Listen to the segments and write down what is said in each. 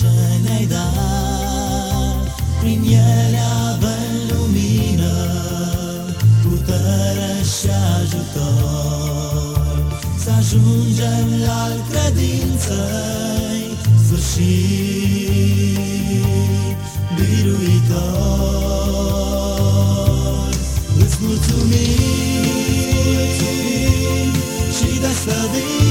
ce ne-ai dat. Prin ele avem lumină Putere și ajutor. Să ajungem la credinței Sfârșit biruitor. Îți mulțumim Și de stăvim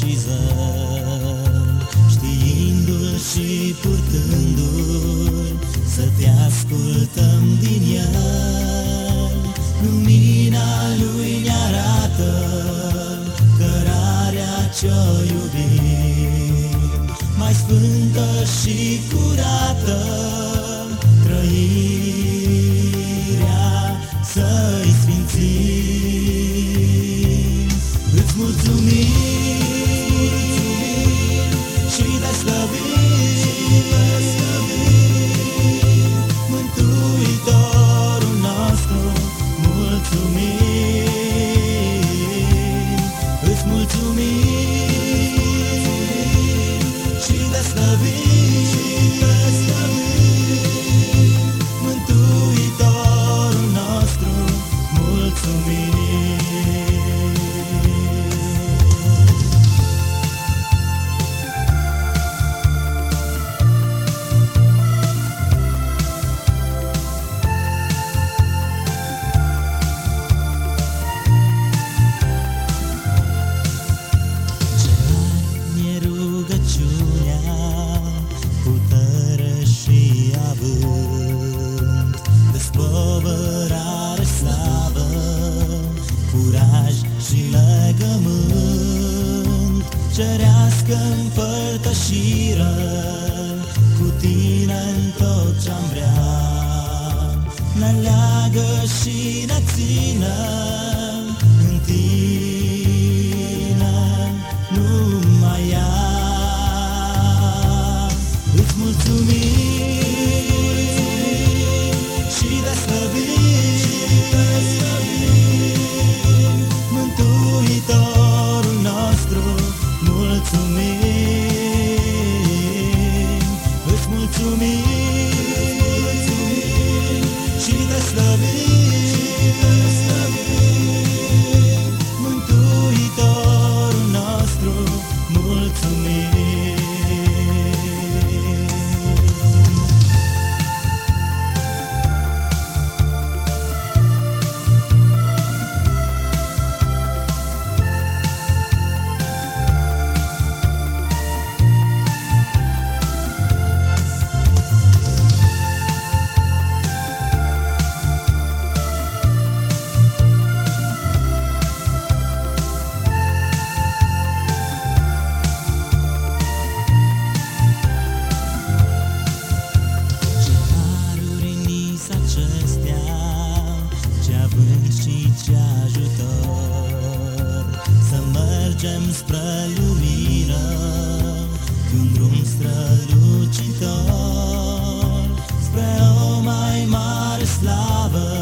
și zăr, știindu-l și purtându-l, să te ascultăm din el. Lumina lui ne arată cărarea ce-o iubim, mai sfântă și curată, mulțumim. Ce cerească împărtășiră cu tine în tot ce-am vrea, ne leagă și ne țină în tine, și de slăvim, spre lumină Când drum strălucitor Spre o mai mare slavă.